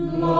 Lord.